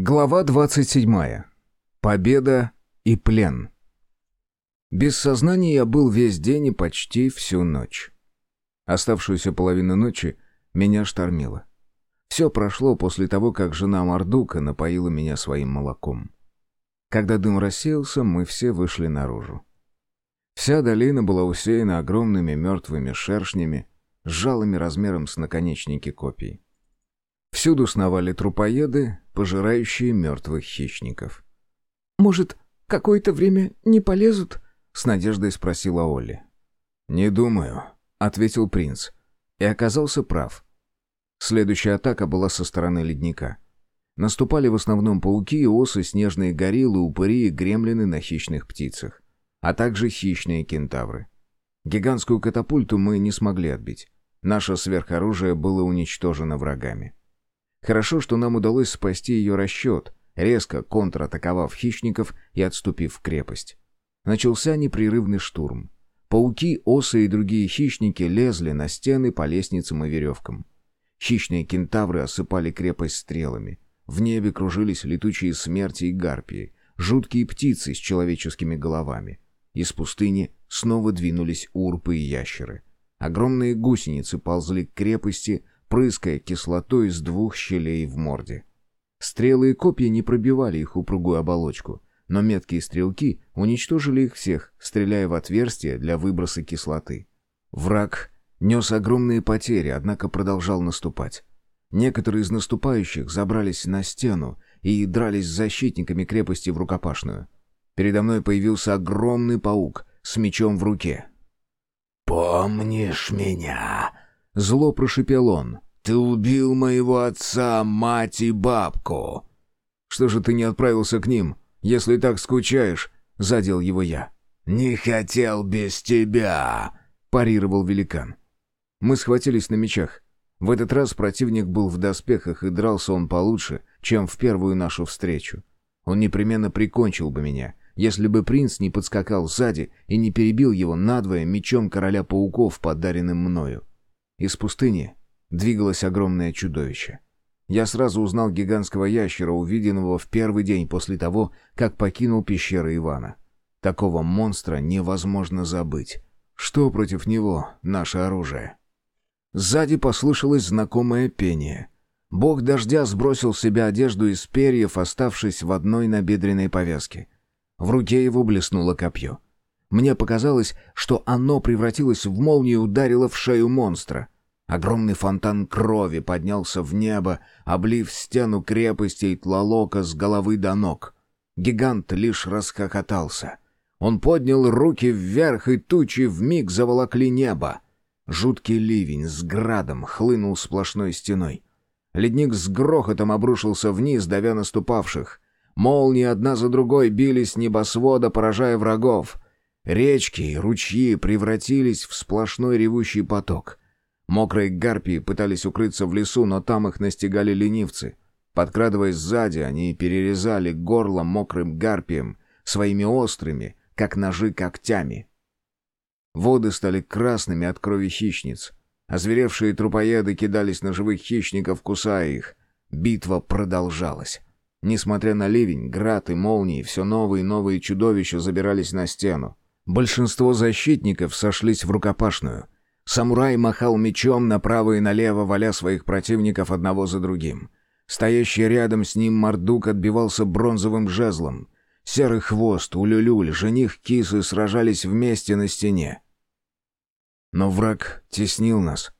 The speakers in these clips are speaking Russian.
Глава 27. Победа и плен. Без сознания я был весь день и почти всю ночь. Оставшуюся половину ночи меня штормило. Все прошло после того, как жена Мардука напоила меня своим молоком. Когда дым рассеялся, мы все вышли наружу. Вся долина была усеяна огромными мертвыми шершнями, с жалами размером с наконечники копий. Всюду сновали трупоеды, пожирающие мертвых хищников. «Может, какое-то время не полезут?» — с надеждой спросила Олли. «Не думаю», — ответил принц. И оказался прав. Следующая атака была со стороны ледника. Наступали в основном пауки, осы, снежные гориллы, упыри и гремлины на хищных птицах, а также хищные кентавры. Гигантскую катапульту мы не смогли отбить. Наше сверхоружие было уничтожено врагами. Хорошо, что нам удалось спасти ее расчет, резко контратаковав хищников и отступив в крепость. Начался непрерывный штурм. Пауки, осы и другие хищники лезли на стены по лестницам и веревкам. Хищные кентавры осыпали крепость стрелами. В небе кружились летучие смерти и гарпии, жуткие птицы с человеческими головами. Из пустыни снова двинулись урпы и ящеры. Огромные гусеницы ползли к крепости, прыская кислотой из двух щелей в морде. Стрелы и копья не пробивали их упругую оболочку, но меткие стрелки уничтожили их всех, стреляя в отверстия для выброса кислоты. Враг нес огромные потери, однако продолжал наступать. Некоторые из наступающих забрались на стену и дрались с защитниками крепости в рукопашную. Передо мной появился огромный паук с мечом в руке. «Помнишь меня?» Зло прошипел он. «Ты убил моего отца, мать и бабку!» «Что же ты не отправился к ним, если так скучаешь?» — задел его я. «Не хотел без тебя!» — парировал великан. Мы схватились на мечах. В этот раз противник был в доспехах, и дрался он получше, чем в первую нашу встречу. Он непременно прикончил бы меня, если бы принц не подскакал сзади и не перебил его надвое мечом короля пауков, подаренным мною. Из пустыни двигалось огромное чудовище. Я сразу узнал гигантского ящера, увиденного в первый день после того, как покинул пещеры Ивана. Такого монстра невозможно забыть. Что против него наше оружие? Сзади послышалось знакомое пение. Бог дождя сбросил с себя одежду из перьев, оставшись в одной набедренной повязке. В руке его блеснуло копье. Мне показалось, что оно превратилось в молнию и ударило в шею монстра. Огромный фонтан крови поднялся в небо, облив стену крепости Тлалока с головы до ног. Гигант лишь расхохотался. Он поднял руки вверх, и тучи вмиг заволокли небо. Жуткий ливень с градом хлынул сплошной стеной. Ледник с грохотом обрушился вниз, давя наступавших. Молнии одна за другой бились с небосвода, поражая врагов — Речки и ручьи превратились в сплошной ревущий поток. Мокрые гарпии пытались укрыться в лесу, но там их настигали ленивцы. Подкрадываясь сзади, они перерезали горло мокрым гарпием своими острыми, как ножи, когтями. Воды стали красными от крови хищниц. Озверевшие трупоеды кидались на живых хищников, кусая их. Битва продолжалась. Несмотря на ливень, град и молнии, все новые и новые чудовища забирались на стену. Большинство защитников сошлись в рукопашную. Самурай махал мечом направо и налево, валя своих противников одного за другим. Стоящий рядом с ним Мордук отбивался бронзовым жезлом. Серый хвост, улюлюль, жених кисы сражались вместе на стене. Но враг теснил нас.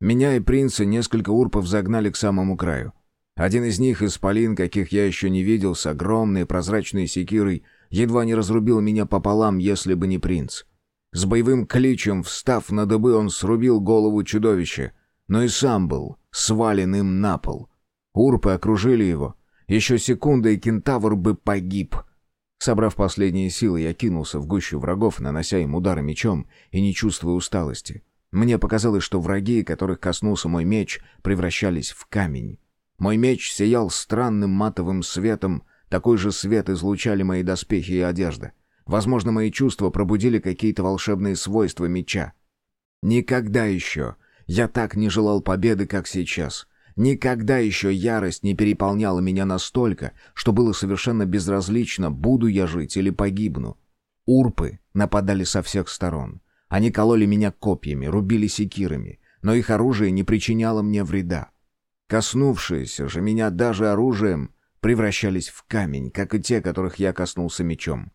Меня и принца несколько урпов загнали к самому краю. Один из них, исполин, каких я еще не видел, с огромной прозрачной секирой, едва не разрубил меня пополам, если бы не принц. С боевым кличем, встав на дыбы, он срубил голову чудовища, но и сам был свален им на пол. Урпы окружили его. Еще секунда, и кентавр бы погиб. Собрав последние силы, я кинулся в гущу врагов, нанося им удары мечом и не чувствуя усталости. Мне показалось, что враги, которых коснулся мой меч, превращались в камень. Мой меч сиял странным матовым светом, такой же свет излучали мои доспехи и одежда. Возможно, мои чувства пробудили какие-то волшебные свойства меча. Никогда еще я так не желал победы, как сейчас. Никогда еще ярость не переполняла меня настолько, что было совершенно безразлично, буду я жить или погибну. Урпы нападали со всех сторон. Они кололи меня копьями, рубили секирами, но их оружие не причиняло мне вреда. Коснувшиеся же меня даже оружием превращались в камень, как и те, которых я коснулся мечом.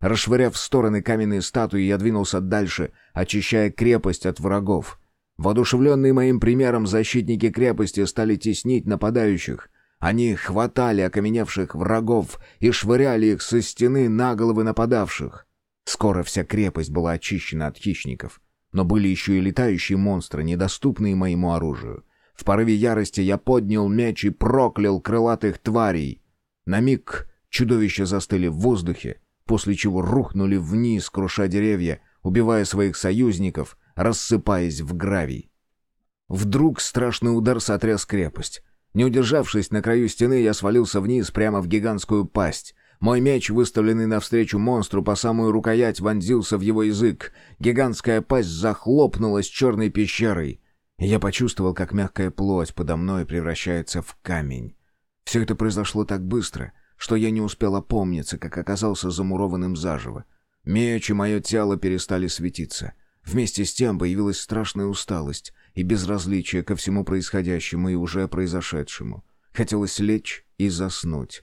Расшвыряв в стороны каменные статуи, я двинулся дальше, очищая крепость от врагов. Воодушевленные моим примером, защитники крепости стали теснить нападающих. Они хватали окаменевших врагов и швыряли их со стены на головы нападавших. Скоро вся крепость была очищена от хищников. Но были еще и летающие монстры, недоступные моему оружию. В порыве ярости я поднял меч и проклял крылатых тварей. На миг чудовища застыли в воздухе, после чего рухнули вниз, круша деревья, убивая своих союзников, рассыпаясь в гравий. Вдруг страшный удар сотряс крепость. Не удержавшись на краю стены, я свалился вниз прямо в гигантскую пасть. Мой меч, выставленный навстречу монстру по самую рукоять, вонзился в его язык. Гигантская пасть захлопнулась черной пещерой. Я почувствовал, как мягкая плоть подо мной превращается в камень. Все это произошло так быстро, что я не успел опомниться, как оказался замурованным заживо. Меч и мое тело перестали светиться. Вместе с тем появилась страшная усталость и безразличие ко всему происходящему и уже произошедшему. Хотелось лечь и заснуть.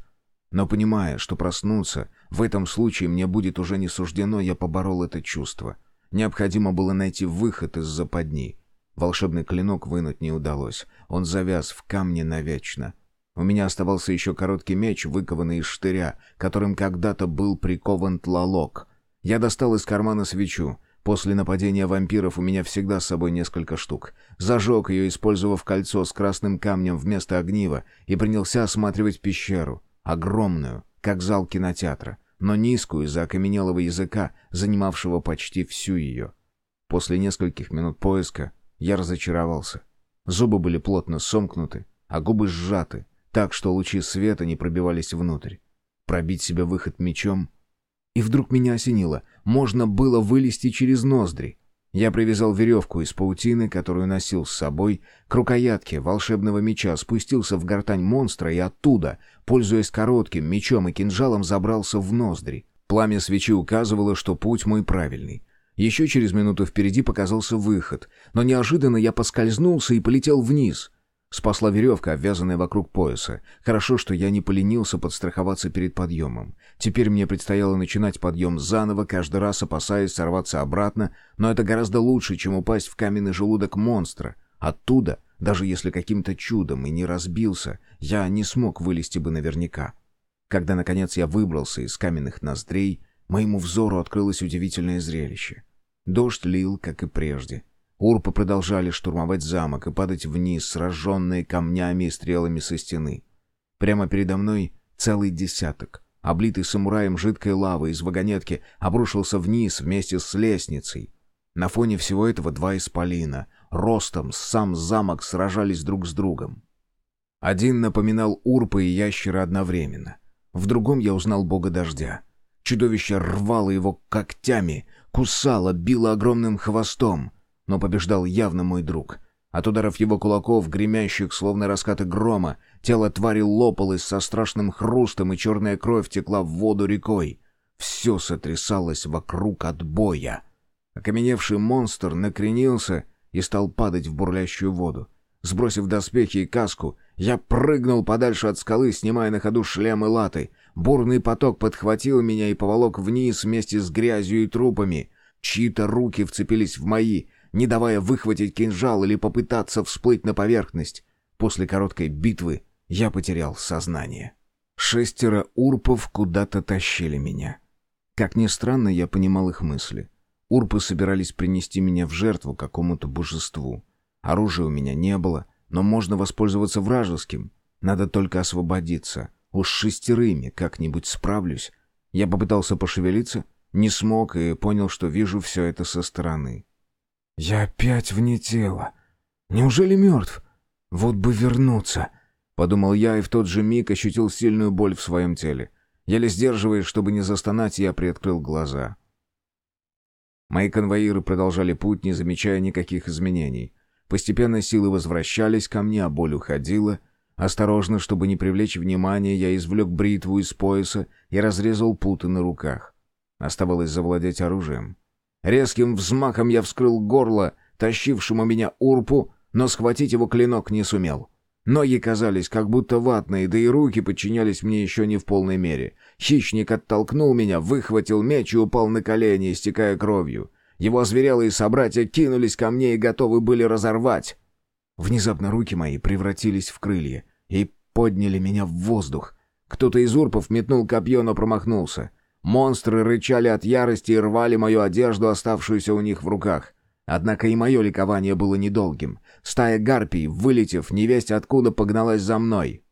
Но понимая, что проснуться в этом случае мне будет уже не суждено, я поборол это чувство. Необходимо было найти выход из западни. Волшебный клинок вынуть не удалось. Он завяз в камне навечно. У меня оставался еще короткий меч, выкованный из штыря, которым когда-то был прикован тлалок. Я достал из кармана свечу. После нападения вампиров у меня всегда с собой несколько штук. Зажег ее, использовав кольцо с красным камнем вместо огнива, и принялся осматривать пещеру. Огромную, как зал кинотеатра, но низкую из-за окаменелого языка, занимавшего почти всю ее. После нескольких минут поиска я разочаровался. Зубы были плотно сомкнуты, а губы сжаты, так что лучи света не пробивались внутрь. Пробить себе выход мечом? И вдруг меня осенило. Можно было вылезти через ноздри. Я привязал веревку из паутины, которую носил с собой, к рукоятке волшебного меча, спустился в гортань монстра и оттуда, пользуясь коротким мечом и кинжалом, забрался в ноздри. Пламя свечи указывало, что путь мой правильный. Еще через минуту впереди показался выход, но неожиданно я поскользнулся и полетел вниз. Спасла веревка, обвязанная вокруг пояса. Хорошо, что я не поленился подстраховаться перед подъемом. Теперь мне предстояло начинать подъем заново, каждый раз опасаясь сорваться обратно, но это гораздо лучше, чем упасть в каменный желудок монстра. Оттуда, даже если каким-то чудом и не разбился, я не смог вылезти бы наверняка. Когда, наконец, я выбрался из каменных ноздрей, моему взору открылось удивительное зрелище. Дождь лил, как и прежде. Урпы продолжали штурмовать замок и падать вниз, сраженные камнями и стрелами со стены. Прямо передо мной целый десяток. Облитый самураем жидкой лавы из вагонетки обрушился вниз вместе с лестницей. На фоне всего этого два исполина, ростом сам замок сражались друг с другом. Один напоминал урпа и ящера одновременно. В другом я узнал бога дождя. Чудовище рвало его когтями, кусало, било огромным хвостом но побеждал явно мой друг. От ударов его кулаков, гремящих, словно раскаты грома, тело твари лопалось со страшным хрустом, и черная кровь текла в воду рекой. Все сотрясалось вокруг от боя. Окаменевший монстр накренился и стал падать в бурлящую воду. Сбросив доспехи и каску, я прыгнул подальше от скалы, снимая на ходу шлем и латы. Бурный поток подхватил меня и поволок вниз вместе с грязью и трупами. Чьи-то руки вцепились в мои, не давая выхватить кинжал или попытаться всплыть на поверхность. После короткой битвы я потерял сознание. Шестеро урпов куда-то тащили меня. Как ни странно, я понимал их мысли. Урпы собирались принести меня в жертву какому-то божеству. Оружия у меня не было, но можно воспользоваться вражеским. Надо только освободиться. Уж шестерыми как-нибудь справлюсь. Я попытался пошевелиться, не смог и понял, что вижу все это со стороны. Я опять вне тела. Неужели мертв? Вот бы вернуться. Подумал я и в тот же миг ощутил сильную боль в своем теле. Еле сдерживаясь, чтобы не застонать, я приоткрыл глаза. Мои конвоиры продолжали путь, не замечая никаких изменений. Постепенно силы возвращались ко мне, а боль уходила. Осторожно, чтобы не привлечь внимания, я извлек бритву из пояса и разрезал путы на руках. Оставалось завладеть оружием. Резким взмахом я вскрыл горло тащившему меня урпу, но схватить его клинок не сумел. Ноги казались как будто ватные, да и руки подчинялись мне еще не в полной мере. Хищник оттолкнул меня, выхватил меч и упал на колени, истекая кровью. Его озверелые собратья кинулись ко мне и готовы были разорвать. Внезапно руки мои превратились в крылья и подняли меня в воздух. Кто-то из урпов метнул копье, но промахнулся. Монстры рычали от ярости и рвали мою одежду, оставшуюся у них в руках. Однако и мое ликование было недолгим. Стая гарпий, вылетев, невесть откуда погналась за мной.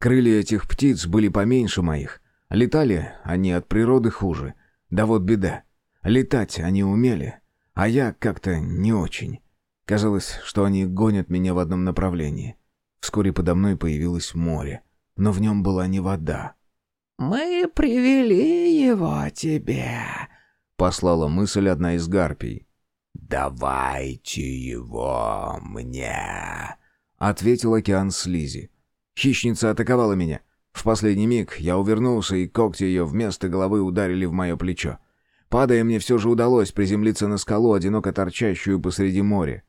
Крылья этих птиц были поменьше моих. Летали они от природы хуже. Да вот беда. Летать они умели, а я как-то не очень. Казалось, что они гонят меня в одном направлении. Вскоре подо мной появилось море, но в нем была не вода. «Мы привели его тебе», — послала мысль одна из гарпий. «Давайте его мне», — ответил океан слизи. Хищница атаковала меня. В последний миг я увернулся, и когти ее вместо головы ударили в мое плечо. Падая, мне все же удалось приземлиться на скалу, одиноко торчащую посреди моря.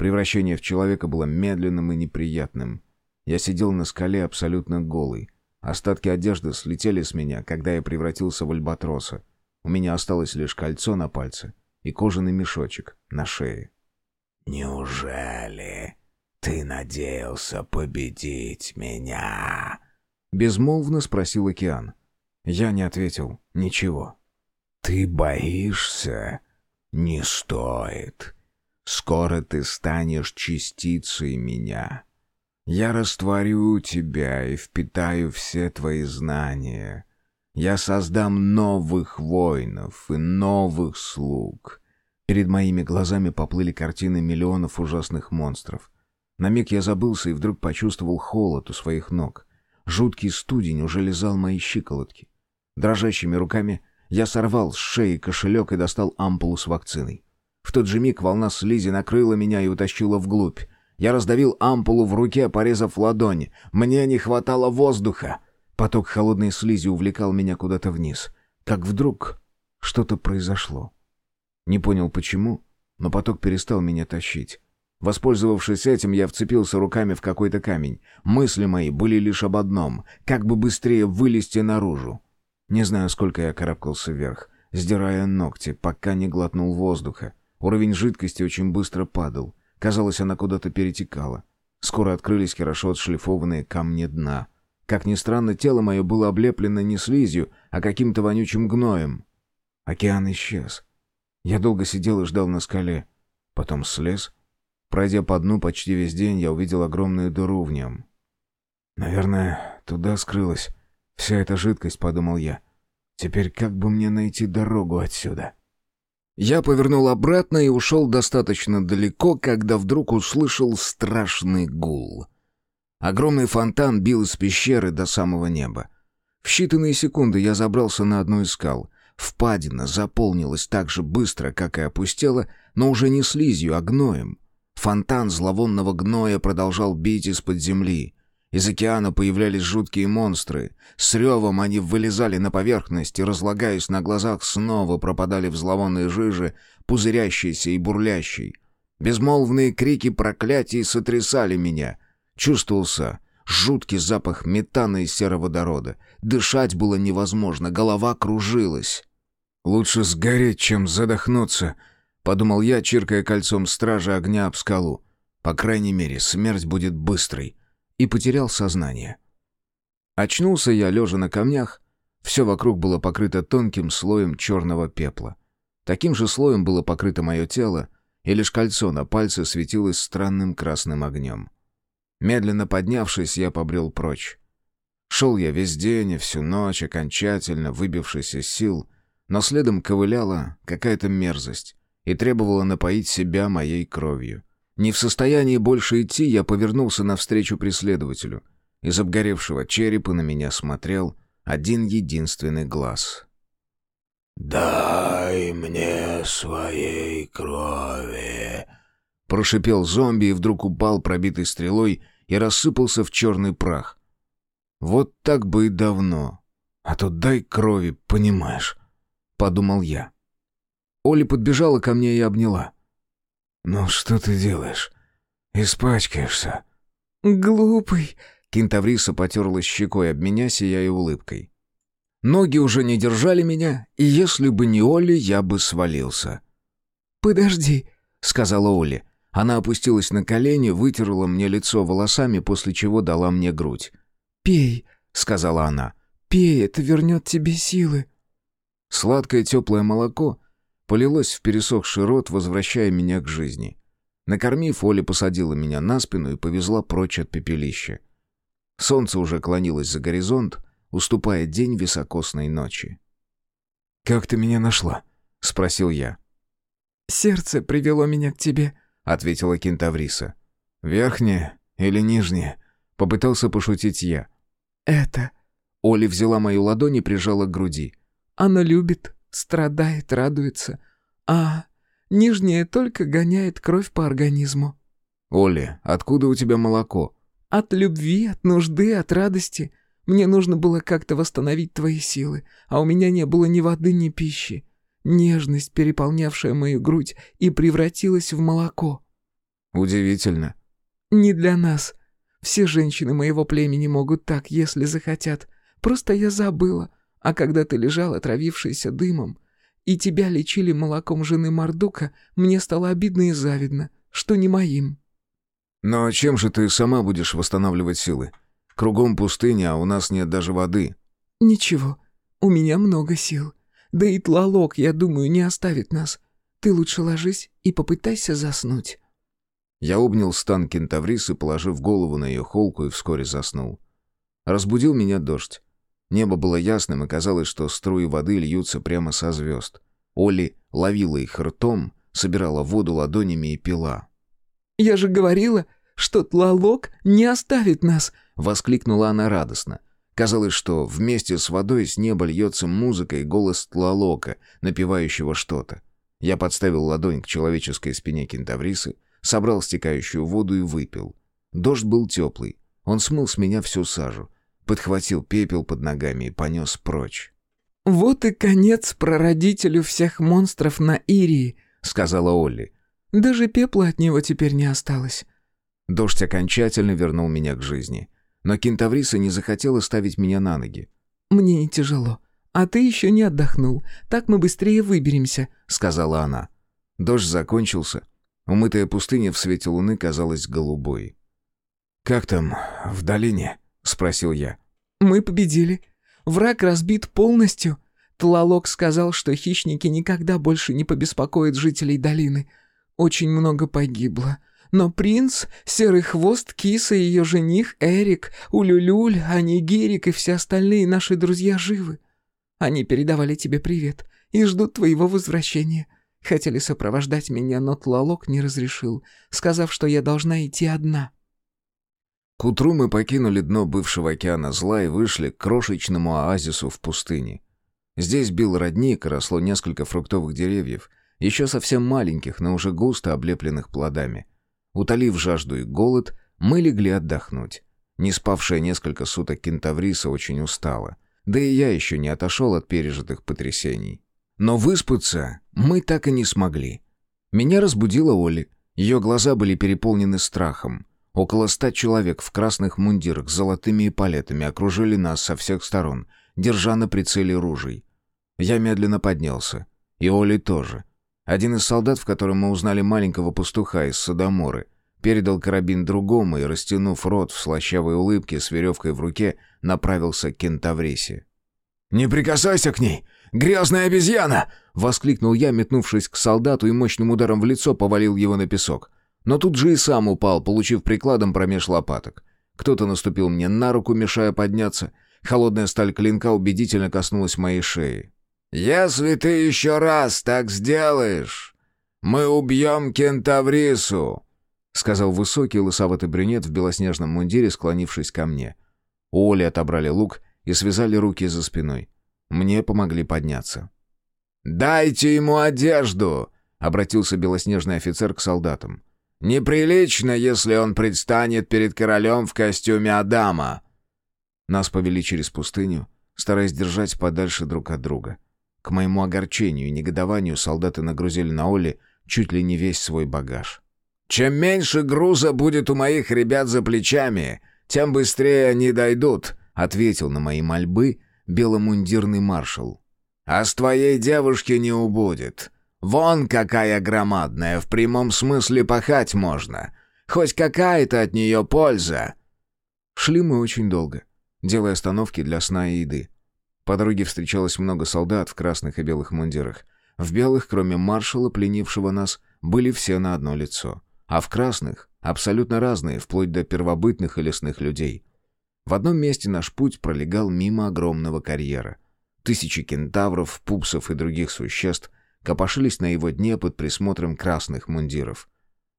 Превращение в человека было медленным и неприятным. Я сидел на скале абсолютно голый. Остатки одежды слетели с меня, когда я превратился в альбатроса. У меня осталось лишь кольцо на пальце и кожаный мешочек на шее. «Неужели ты надеялся победить меня?» Безмолвно спросил океан. Я не ответил ничего. «Ты боишься? Не стоит. Скоро ты станешь частицей меня. Я растворю тебя и впитаю все твои знания. Я создам новых воинов и новых слуг. Перед моими глазами поплыли картины миллионов ужасных монстров. На миг я забылся и вдруг почувствовал холод у своих ног. Жуткий студень уже лизал мои щиколотки. Дрожащими руками я сорвал с шеи кошелек и достал ампулу с вакциной. В тот же миг волна слизи накрыла меня и утащила вглубь. Я раздавил ампулу в руке, порезав ладонь. Мне не хватало воздуха. Поток холодной слизи увлекал меня куда-то вниз. Как вдруг что-то произошло. Не понял почему, но поток перестал меня тащить. Воспользовавшись этим, я вцепился руками в какой-то камень. Мысли мои были лишь об одном — как бы быстрее вылезти наружу. Не знаю, сколько я карабкался вверх, сдирая ногти, пока не глотнул воздуха. Уровень жидкости очень быстро падал. Казалось, она куда-то перетекала. Скоро открылись хорошо отшлифованные камни дна — как ни странно, тело мое было облеплено не слизью, а каким-то вонючим гноем. Океан исчез. Я долго сидел и ждал на скале. Потом слез. Пройдя по дну почти весь день, я увидел огромную дыру в нем. «Наверное, туда скрылась вся эта жидкость», — подумал я. «Теперь как бы мне найти дорогу отсюда?» Я повернул обратно и ушел достаточно далеко, когда вдруг услышал страшный гул — Огромный фонтан бил из пещеры до самого неба. В считанные секунды я забрался на одну из скал. Впадина заполнилась так же быстро, как и опустела, но уже не слизью, а гноем. Фонтан зловонного гноя продолжал бить из-под земли. Из океана появлялись жуткие монстры. С ревом они вылезали на поверхность и, разлагаясь на глазах, снова пропадали в зловонной жиже, пузырящейся и бурлящей. Безмолвные крики проклятий сотрясали меня — Чувствовался жуткий запах метана и сероводорода. Дышать было невозможно, голова кружилась. «Лучше сгореть, чем задохнуться», — подумал я, чиркая кольцом стража огня об скалу. «По крайней мере, смерть будет быстрой». И потерял сознание. Очнулся я, лежа на камнях. Все вокруг было покрыто тонким слоем черного пепла. Таким же слоем было покрыто мое тело, и лишь кольцо на пальце светилось странным красным огнем. Медленно поднявшись, я побрел прочь. Шел я весь день и всю ночь, окончательно выбившись из сил, но следом ковыляла какая-то мерзость и требовала напоить себя моей кровью. Не в состоянии больше идти, я повернулся навстречу преследователю. Из обгоревшего черепа на меня смотрел один единственный глаз. «Дай мне своей крови», Прошипел зомби и вдруг упал пробитой стрелой и рассыпался в черный прах. Вот так бы и давно. А то дай крови, понимаешь, подумал я. Оля подбежала ко мне и обняла. «Ну что ты делаешь? Испачкаешься». «Глупый!» Кентавриса потерлась щекой об меня, сияя улыбкой. Ноги уже не держали меня, и если бы не Оля, я бы свалился. «Подожди», — сказала Оля. Она опустилась на колени, вытерла мне лицо волосами, после чего дала мне грудь. «Пей», — сказала она. «Пей, это вернет тебе силы». Сладкое теплое молоко полилось в пересохший рот, возвращая меня к жизни. Накормив, Оля посадила меня на спину и повезла прочь от пепелища. Солнце уже клонилось за горизонт, уступая день високосной ночи. «Как ты меня нашла?» — спросил я. «Сердце привело меня к тебе», — ответила кентавриса. «Верхнее или нижнее?» — попытался пошутить я. «Это...» Оля взяла мою ладонь и прижала к груди. «Оно любит, страдает, радуется. А нижнее только гоняет кровь по организму». «Оля, откуда у тебя молоко?» «От любви, от нужды, от радости. Мне нужно было как-то восстановить твои силы, а у меня не было ни воды, ни пищи. Нежность, переполнявшая мою грудь, и превратилась в молоко». «Удивительно». «Не для нас. Все женщины моего племени могут так, если захотят. Просто я забыла. А когда ты лежал, отравившийся дымом, и тебя лечили молоком жены Мардука, мне стало обидно и завидно, что не моим». «Но чем же ты сама будешь восстанавливать силы? Кругом пустыня, а у нас нет даже воды». «Ничего, у меня много сил. Да и тлалок, я думаю, не оставит нас. Ты лучше ложись и попытайся заснуть». Я обнял стан кентаврисы, положив голову на ее холку и вскоре заснул. Разбудил меня дождь. Небо было ясным, и казалось, что струи воды льются прямо со звезд. Оли ловила их ртом, собирала воду ладонями и пила. «Я же говорила, что тлалок не оставит нас!» — воскликнула она радостно. Казалось, что вместе с водой с неба льется музыка и голос тлалока, напевающего что-то. Я подставил ладонь к человеческой спине кентаврисы, собрал стекающую воду и выпил. Дождь был теплый. Он смыл с меня всю сажу, подхватил пепел под ногами и понес прочь. «Вот и конец прародителю всех монстров на Ирии», — сказала Олли. «Даже пепла от него теперь не осталось». Дождь окончательно вернул меня к жизни. Но кентавриса не захотела ставить меня на ноги. «Мне не тяжело. А ты еще не отдохнул. Так мы быстрее выберемся», — сказала она. Дождь закончился. Умытая пустыня в свете луны казалась голубой. «Как там, в долине?» — спросил я. «Мы победили. Враг разбит полностью. Тлалок сказал, что хищники никогда больше не побеспокоят жителей долины. Очень много погибло. Но принц, Серый Хвост, Киса и ее жених, Эрик, Улюлюль, Анигирик и все остальные наши друзья живы. Они передавали тебе привет и ждут твоего возвращения. Хотели сопровождать меня, но Тлалок не разрешил, сказав, что я должна идти одна». К утру мы покинули дно бывшего океана зла и вышли к крошечному оазису в пустыне. Здесь бил родник, росло несколько фруктовых деревьев, еще совсем маленьких, но уже густо облепленных плодами. Утолив жажду и голод, мы легли отдохнуть. Не спавшая несколько суток кентавриса очень устала. Да и я еще не отошел от пережитых потрясений. Но выспаться мы так и не смогли. Меня разбудила Оли. Ее глаза были переполнены страхом. Около ста человек в красных мундирах с золотыми эполетами окружили нас со всех сторон, держа на прицеле ружей. Я медленно поднялся. И Оли тоже. Один из солдат, в котором мы узнали маленького пастуха из Содоморы, передал карабин другому и, растянув рот в слащавой улыбке с веревкой в руке, направился к кентаврисе. «Не прикасайся к ней! Грязная обезьяна!» — воскликнул я, метнувшись к солдату и мощным ударом в лицо повалил его на песок. Но тут же и сам упал, получив прикладом промеж лопаток. Кто-то наступил мне на руку, мешая подняться. Холодная сталь клинка убедительно коснулась моей шеи. «Если ты еще раз так сделаешь, мы убьем кентаврису!» — сказал высокий лысоватый брюнет в белоснежном мундире, склонившись ко мне. У Оли отобрали лук и связали руки за спиной. Мне помогли подняться. «Дайте ему одежду!» — обратился белоснежный офицер к солдатам. Неприлично, если он предстанет перед королем в костюме Адама». Нас повели через пустыню, стараясь держать подальше друг от друга. К моему огорчению и негодованию солдаты нагрузили на Олли чуть ли не весь свой багаж. «Чем меньше груза будет у моих ребят за плечами, тем быстрее они дойдут», — ответил на мои мольбы беломундирный маршал. «А с твоей девушки не убудет. Вон какая громадная, в прямом смысле пахать можно. Хоть какая-то от нее польза». Шли мы очень долго, делая остановки для сна и еды. По дороге встречалось много солдат в красных и белых мундирах. В белых, кроме маршала, пленившего нас, были все на одно лицо. А в красных — абсолютно разные, вплоть до первобытных и лесных людей. В одном месте наш путь пролегал мимо огромного карьера. Тысячи кентавров, пупсов и других существ копошились на его дне под присмотром красных мундиров.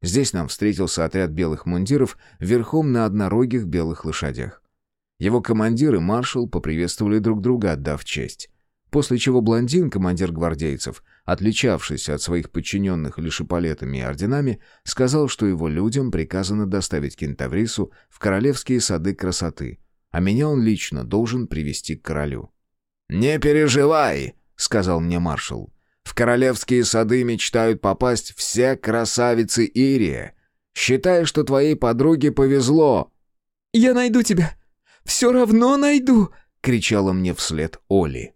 Здесь нам встретился отряд белых мундиров верхом на однорогих белых лошадях. Его командир и маршал поприветствовали друг друга, отдав честь. После чего блондин, командир гвардейцев, отличавшийся от своих подчиненных лишь эполетами и орденами, сказал, что его людям приказано доставить кентаврису в королевские сады красоты, а меня он лично должен привести к королю. «Не переживай», — сказал мне маршал. В королевские сады мечтают попасть все красавицы Ирия. Считай, что твоей подруге повезло». «Я найду тебя! Все равно найду!» — кричала мне вслед Оли.